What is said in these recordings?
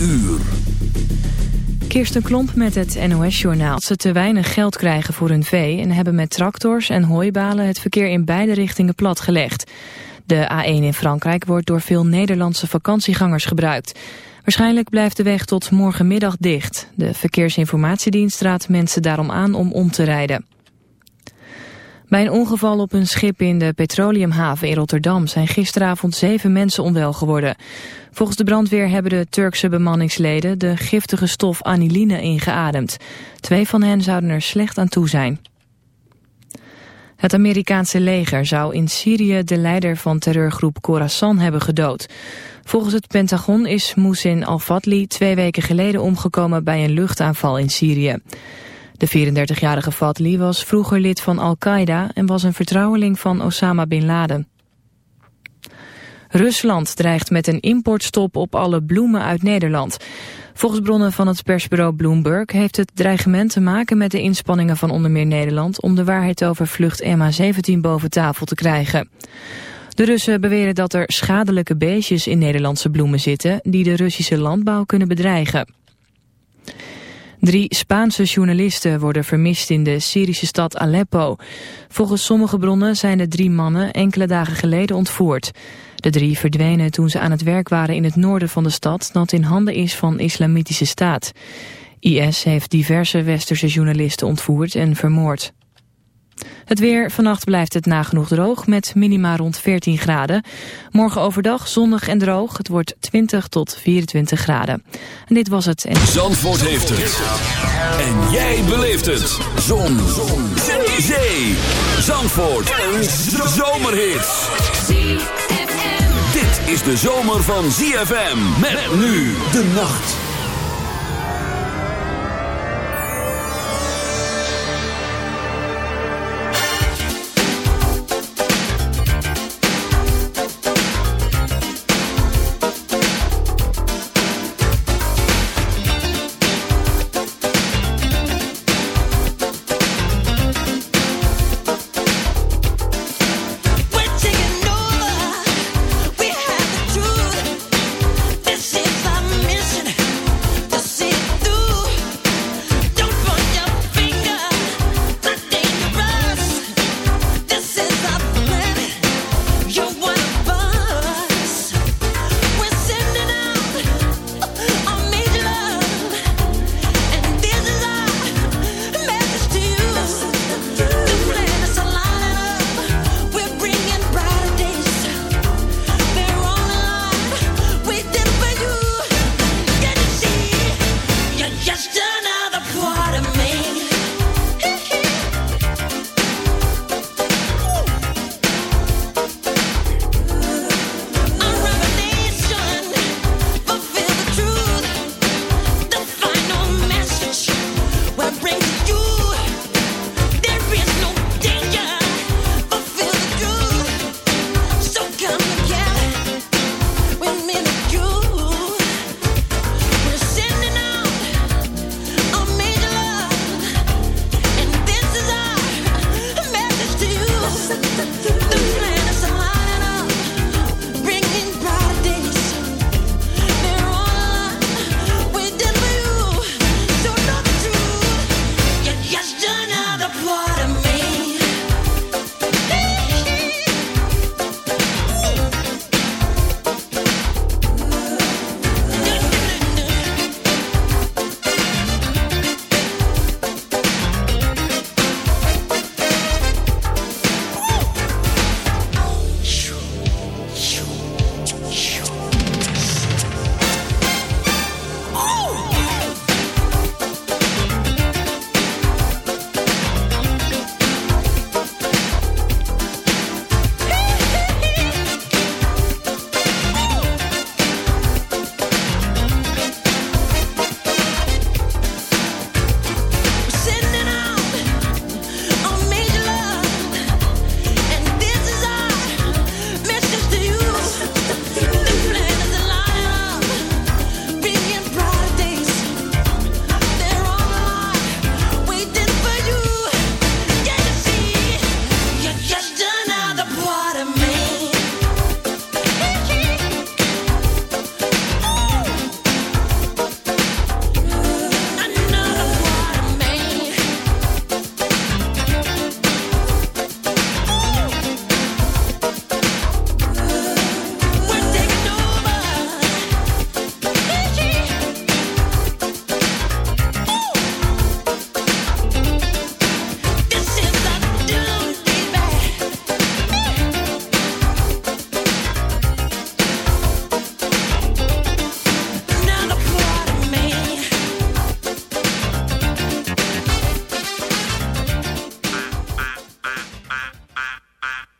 uur. Kirsten Klomp met het NOS-journaal. Ze te weinig geld krijgen voor hun vee... en hebben met tractors en hooibalen het verkeer in beide richtingen platgelegd. De A1 in Frankrijk wordt door veel Nederlandse vakantiegangers gebruikt. Waarschijnlijk blijft de weg tot morgenmiddag dicht. De Verkeersinformatiedienst raadt mensen daarom aan om om te rijden. Bij een ongeval op een schip in de petroleumhaven in Rotterdam zijn gisteravond zeven mensen onwel geworden. Volgens de brandweer hebben de Turkse bemanningsleden de giftige stof aniline ingeademd. Twee van hen zouden er slecht aan toe zijn. Het Amerikaanse leger zou in Syrië de leider van terreurgroep Khorasan hebben gedood. Volgens het Pentagon is Mousin al-Fadli twee weken geleden omgekomen bij een luchtaanval in Syrië. De 34-jarige Fadli was vroeger lid van Al-Qaeda en was een vertrouweling van Osama Bin Laden. Rusland dreigt met een importstop op alle bloemen uit Nederland. Volgens bronnen van het persbureau Bloomberg heeft het dreigement te maken met de inspanningen van onder meer Nederland om de waarheid over vlucht MH17 boven tafel te krijgen. De Russen beweren dat er schadelijke beestjes in Nederlandse bloemen zitten die de Russische landbouw kunnen bedreigen. Drie Spaanse journalisten worden vermist in de Syrische stad Aleppo. Volgens sommige bronnen zijn de drie mannen enkele dagen geleden ontvoerd. De drie verdwenen toen ze aan het werk waren in het noorden van de stad... dat in handen is van islamitische staat. IS heeft diverse westerse journalisten ontvoerd en vermoord. Het weer, vannacht blijft het nagenoeg droog met minima rond 14 graden. Morgen overdag zonnig en droog. Het wordt 20 tot 24 graden. En dit was het. En... Zandvoort heeft het. En jij beleeft het. Zon. Zon. Zee. Zandvoort. Een zomerhit. Dit is de zomer van ZFM. Met nu de nacht.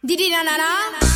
Didi na na na.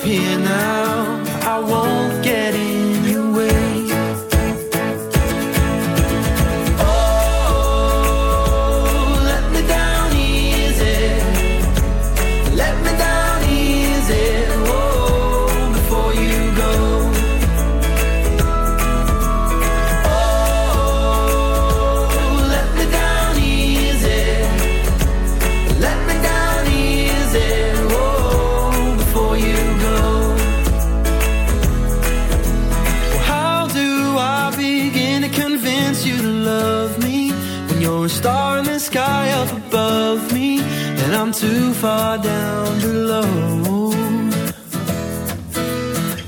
Disappear now,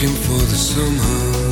looking for the somehow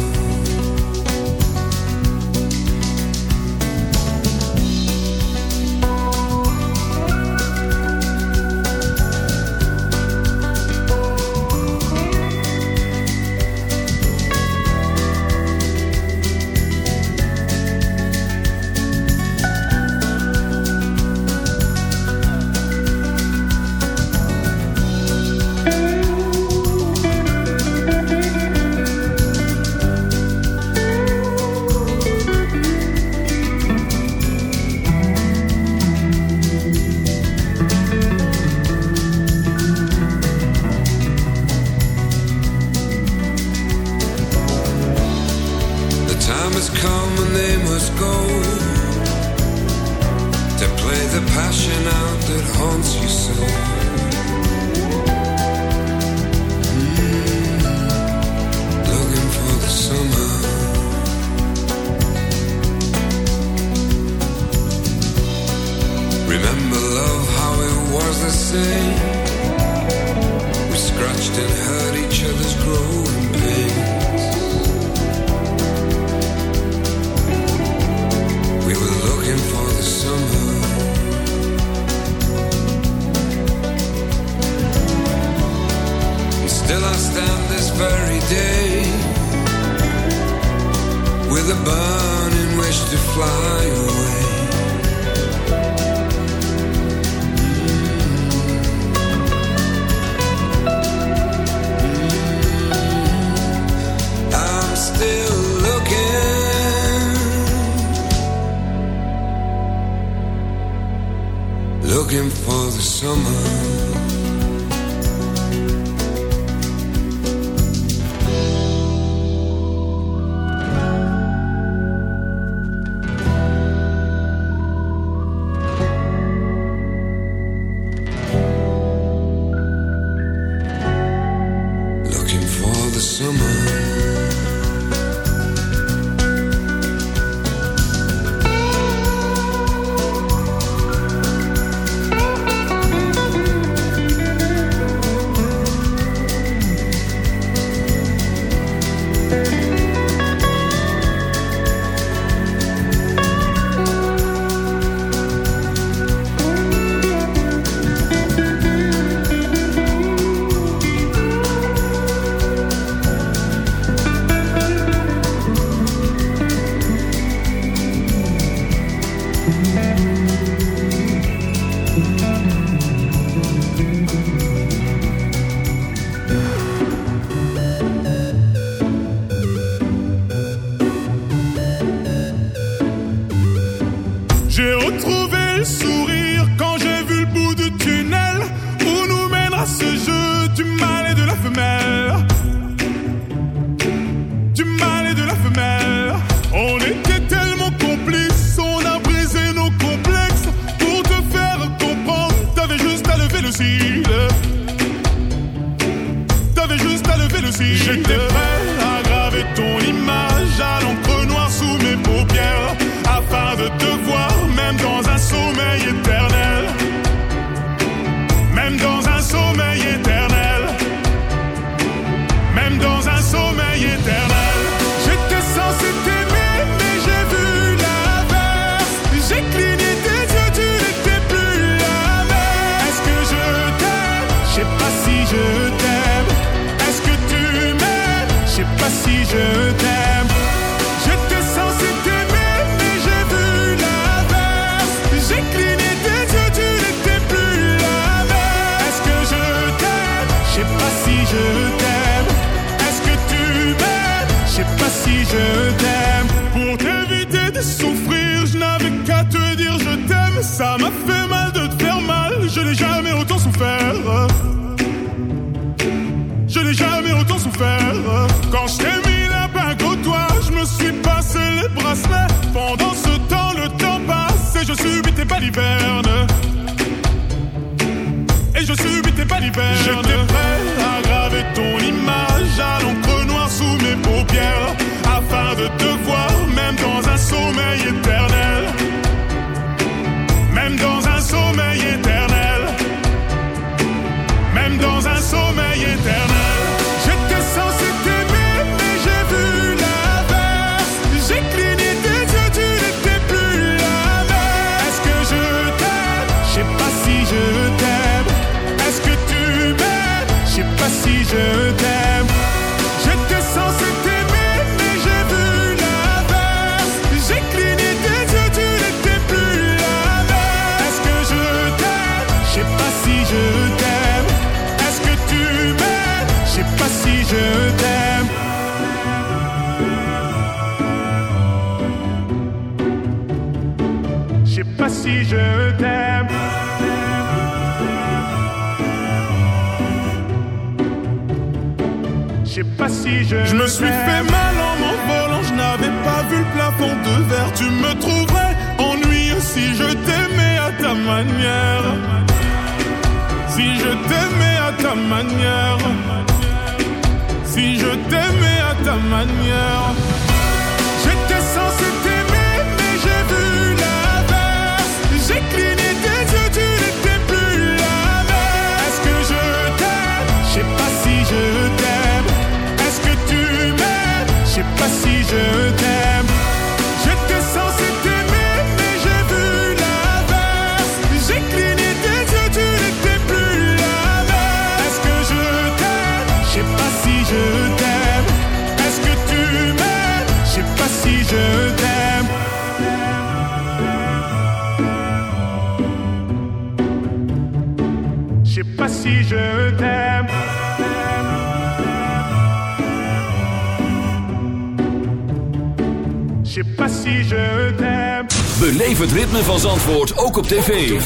tv.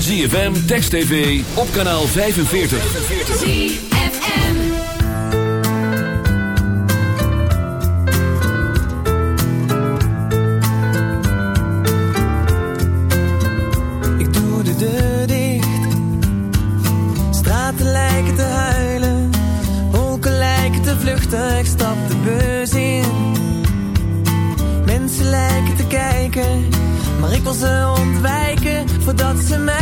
ZFM, Text TV, op kanaal 45. ZFM Ik doe de deur dicht. Straten lijken te huilen. Wolken lijken te vluchten. Ik stap de bus in. Mensen lijken te kijken. Maar ik wil ze ontwijken voordat ze mij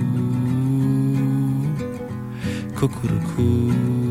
Cuckoo-cuckoo.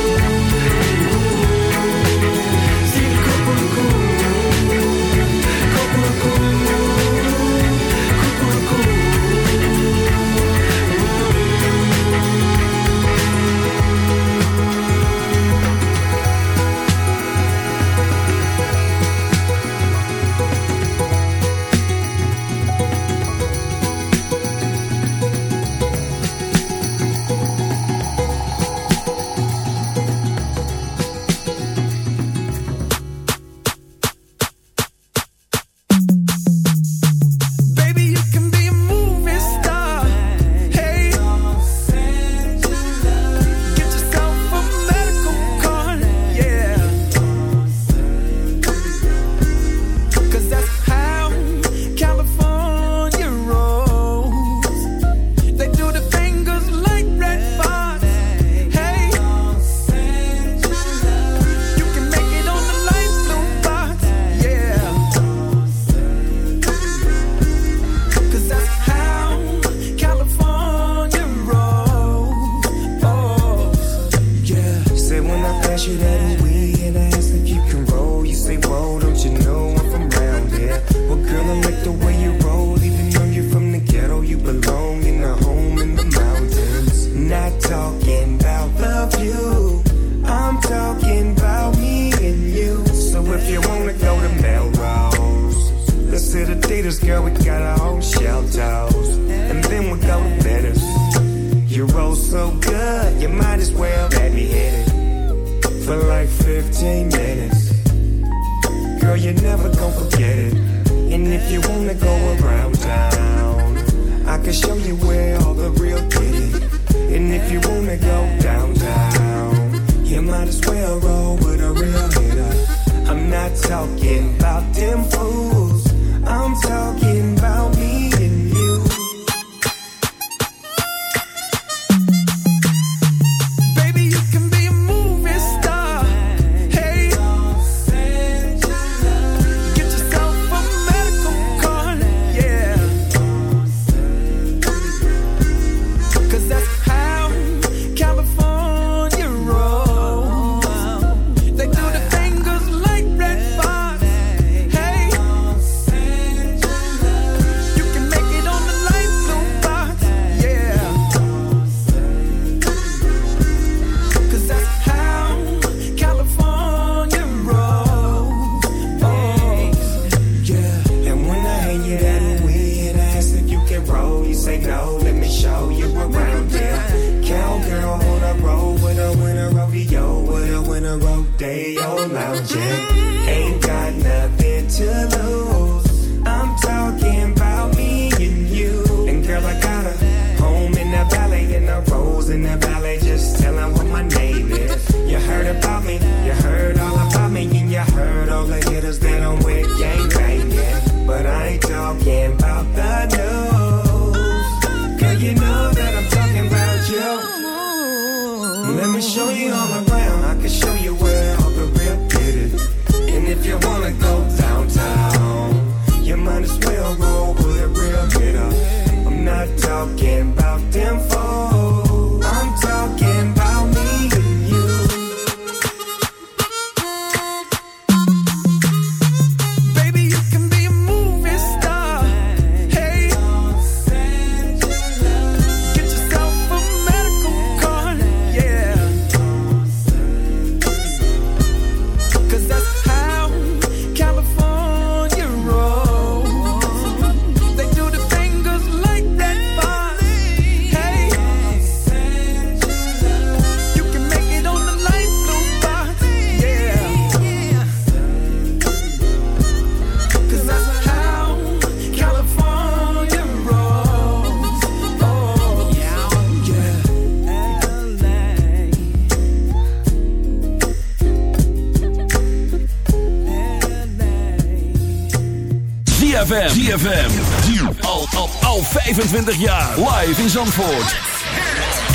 ZFM. ZFM. Al, al, al 25 jaar. Live in Zandvoort.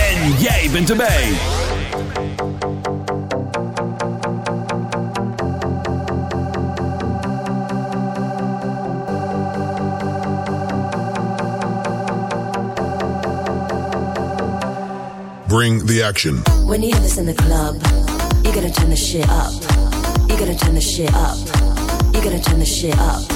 En jij bent erbij. Bring the action. When you hear this in the club, you gotta turn the shit up. You gotta turn the shit up. You gotta turn the shit up.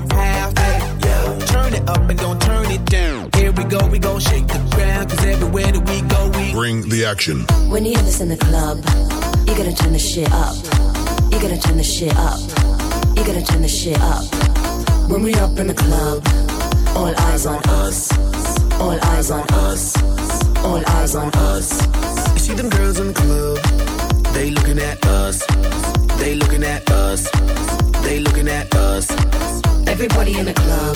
Hey, yo. Turn it up and don't turn it down. Here we go, we go shake the ground. Cause everywhere that we go, we Bring the action. When you hear this in the club, you gotta turn the shit up. You gotta turn the shit up. You gotta turn the shit up. When we up in the club, all eyes on us. All eyes on us. All eyes on us. You see them girls in the club, they looking at us. They looking at us. They looking at us. Everybody in the club,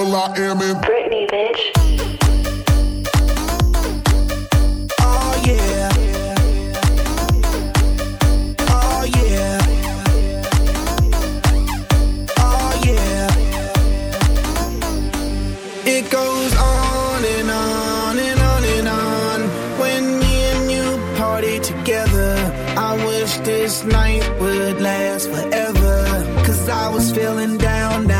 With will.i.am in Britney, bitch. Oh yeah. Oh yeah. Oh yeah. It goes on and on and on and on. When me and you party together, I wish this night would last forever. Cause I was feeling down, now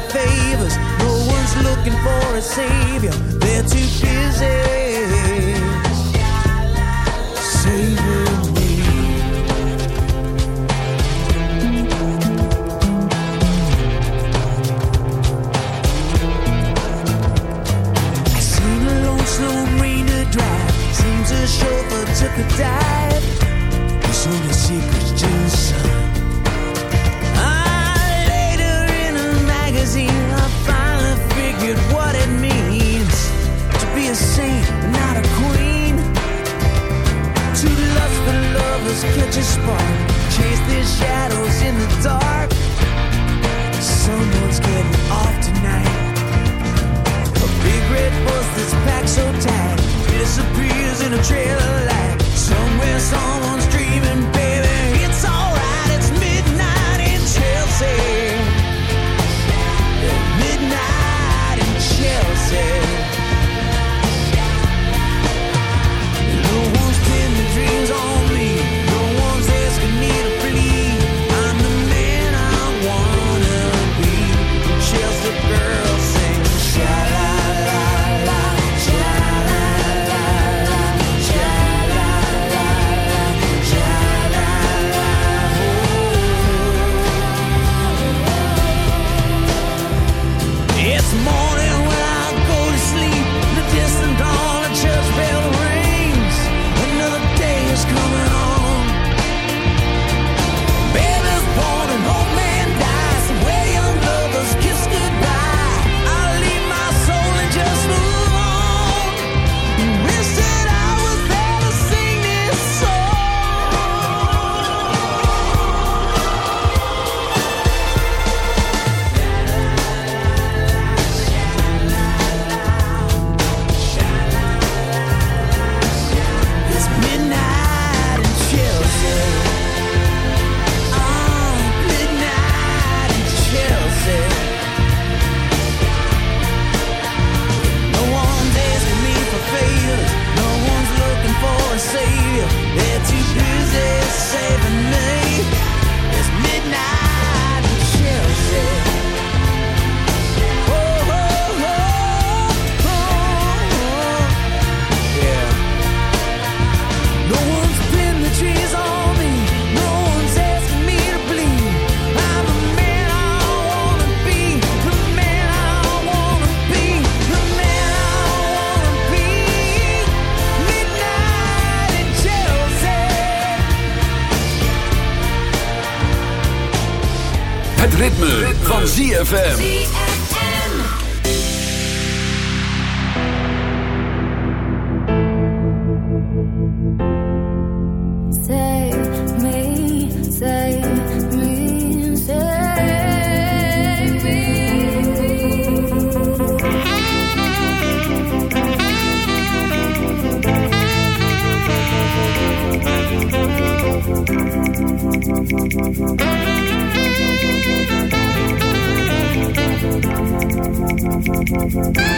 for favors. No one's looking for a savior. They're too busy saving me. I seen a long, slow marina drive. Seems a chauffeur took a dive. just catch a spark. Chase the shadows in the dark. Someone's getting off tonight. A big red bus that's packed so tight disappears in a trail of light. Somewhere, someone. ZFM. Bye.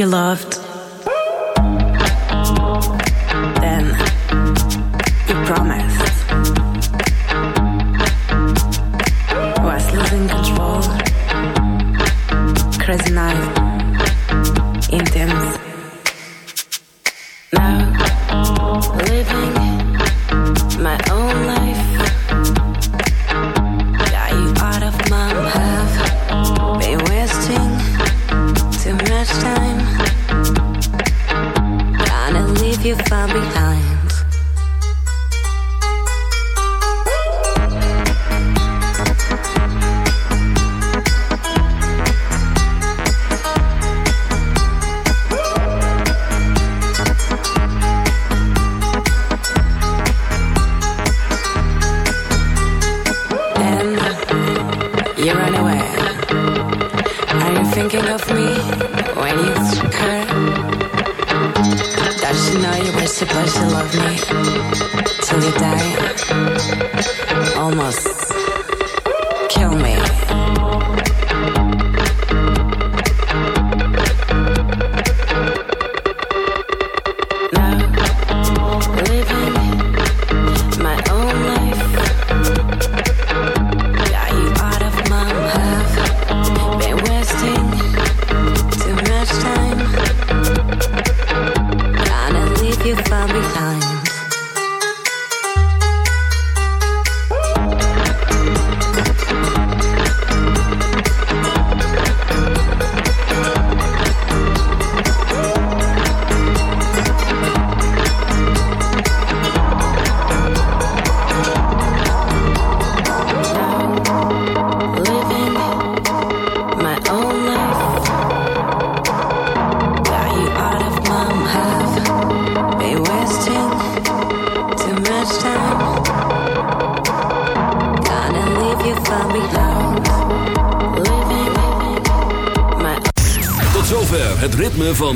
you loved,